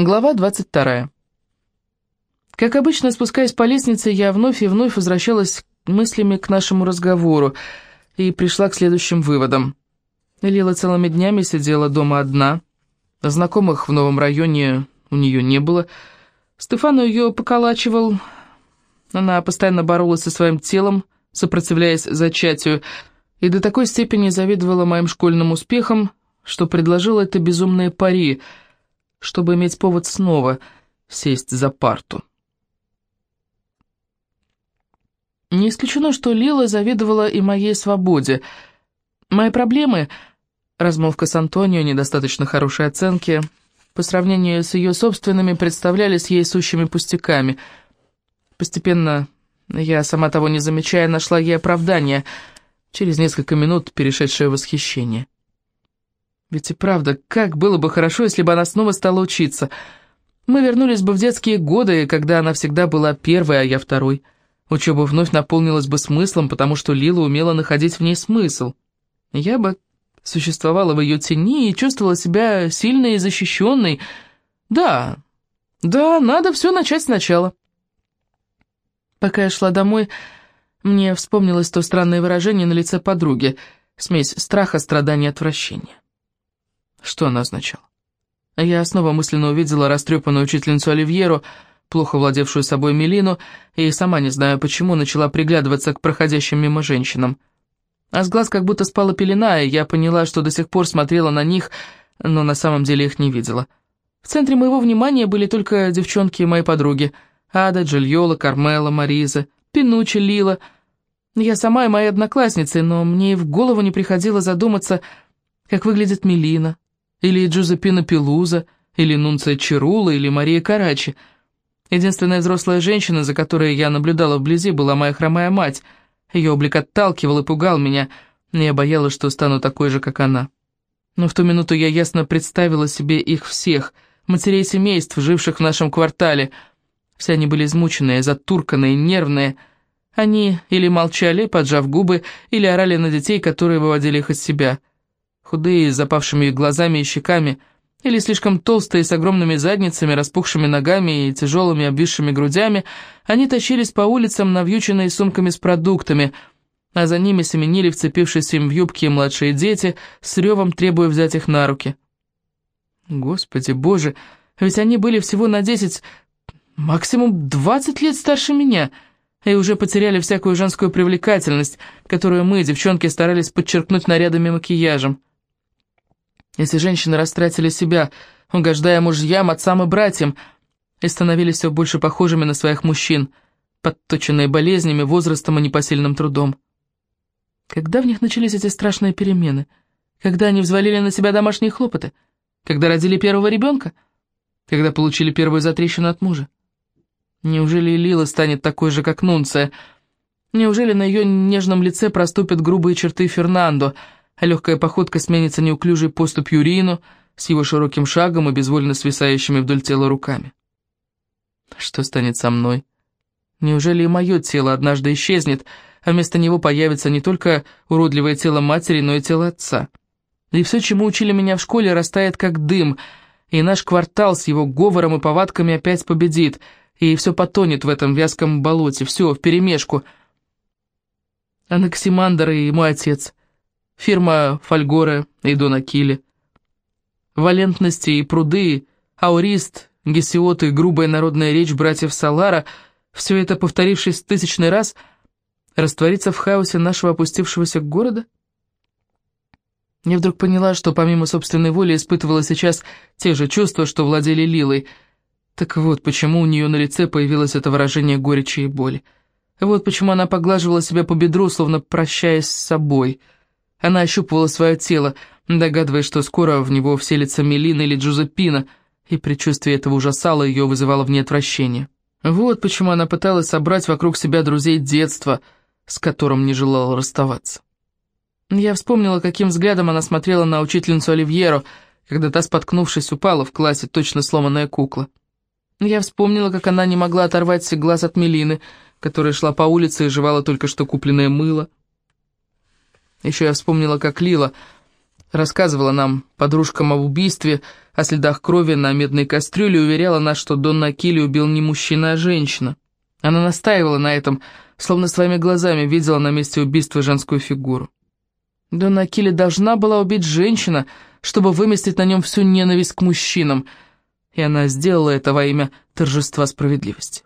Глава 22. Как обычно, спускаясь по лестнице, я вновь и вновь возвращалась мыслями к нашему разговору и пришла к следующим выводам. Лила целыми днями сидела дома одна, знакомых в новом районе у нее не было. Стефану ее поколачивал, она постоянно боролась со своим телом, сопротивляясь зачатию, и до такой степени завидовала моим школьным успехам, что предложила это безумное пари — чтобы иметь повод снова сесть за парту. Не исключено, что Лила завидовала и моей свободе. Мои проблемы, размолвка с Антонио, недостаточно хорошей оценки, по сравнению с ее собственными, представлялись ей сущими пустяками. Постепенно, я, сама того не замечая, нашла ей оправдание, через несколько минут перешедшее восхищение. Ведь и правда, как было бы хорошо, если бы она снова стала учиться. Мы вернулись бы в детские годы, когда она всегда была первой, а я второй. Учеба вновь наполнилась бы смыслом, потому что Лила умела находить в ней смысл. Я бы существовала в ее тени и чувствовала себя сильной и защищенной. Да, да, надо все начать сначала. Пока я шла домой, мне вспомнилось то странное выражение на лице подруги, смесь страха, страдания отвращения. Что она означала? Я снова мысленно увидела растрепанную учительницу Оливьеру, плохо владевшую собой Мелину, и сама не знаю почему начала приглядываться к проходящим мимо женщинам. А с глаз как будто спала пелена, и я поняла, что до сих пор смотрела на них, но на самом деле их не видела. В центре моего внимания были только девчонки моей подруги. Ада, Джильола, Кармела, Мариза, Пинучи, Лила. Я сама и мои одноклассницы, но мне и в голову не приходило задуматься, как выглядит Мелина, или Джузеппина Пелуза, или Нунция Чирула, или Мария Карачи. Единственная взрослая женщина, за которой я наблюдала вблизи, была моя хромая мать. Ее облик отталкивал и пугал меня, и я боялась, что стану такой же, как она. Но в ту минуту я ясно представила себе их всех, матерей семейств, живших в нашем квартале. Все они были измученные, затурканные, нервные. Они или молчали, поджав губы, или орали на детей, которые выводили их из себя худые, с запавшими глазами и щеками, или слишком толстые, с огромными задницами, распухшими ногами и тяжелыми обвисшими грудями, они тащились по улицам, навьюченные сумками с продуктами, а за ними семенили вцепившись им в юбки младшие дети, с ревом требуя взять их на руки. Господи боже, ведь они были всего на десять, максимум двадцать лет старше меня, и уже потеряли всякую женскую привлекательность, которую мы, девчонки, старались подчеркнуть нарядами и макияжем. Эти женщины растратили себя, угождая мужьям, отцам и братьям, и становились все больше похожими на своих мужчин, подточенные болезнями, возрастом и непосильным трудом. Когда в них начались эти страшные перемены? Когда они взвалили на себя домашние хлопоты? Когда родили первого ребенка? Когда получили первую затрещину от мужа? Неужели Лила станет такой же, как Нунция? Неужели на ее нежном лице проступят грубые черты Фернандо — а легкая походка сменится неуклюжей поступью Рину с его широким шагом и безвольно свисающими вдоль тела руками. Что станет со мной? Неужели и мое тело однажды исчезнет, а вместо него появится не только уродливое тело матери, но и тело отца? И все, чему учили меня в школе, растает как дым, и наш квартал с его говором и повадками опять победит, и все потонет в этом вязком болоте, все, вперемешку. Анаксимандр и мой отец — фирма Фольгоре и Донакили. Валентности и пруды, аурист, гесиот и грубая народная речь братьев Салара, все это, повторившись тысячный раз, растворится в хаосе нашего опустившегося города? Я вдруг поняла, что помимо собственной воли испытывала сейчас те же чувства, что владели Лилой. Так вот, почему у нее на лице появилось это выражение горечи и боли. Вот почему она поглаживала себя по бедру, словно прощаясь с собой — она ощупывала свое тело, догадываясь, что скоро в него вселится Мелина или Джузеппина, и предчувствие этого ужасало ее, вызывало в ней отвращение. Вот почему она пыталась собрать вокруг себя друзей детства, с которым не желала расставаться. Я вспомнила, каким взглядом она смотрела на учительницу Оливьеру, когда та, споткнувшись, упала в классе, точно сломанная кукла. Я вспомнила, как она не могла оторвать глаз от Мелины, которая шла по улице и жевала только что купленное мыло. Еще я вспомнила, как Лила, Рассказывала нам, подружкам об убийстве, о следах крови на медной кастрюле, уверяла нас, что Донна Акили убил не мужчина, а женщина. Она настаивала на этом, словно своими глазами видела на месте убийства женскую фигуру. Донна Акили должна была убить женщина, чтобы выместить на нем всю ненависть к мужчинам, и она сделала это во имя торжества справедливости.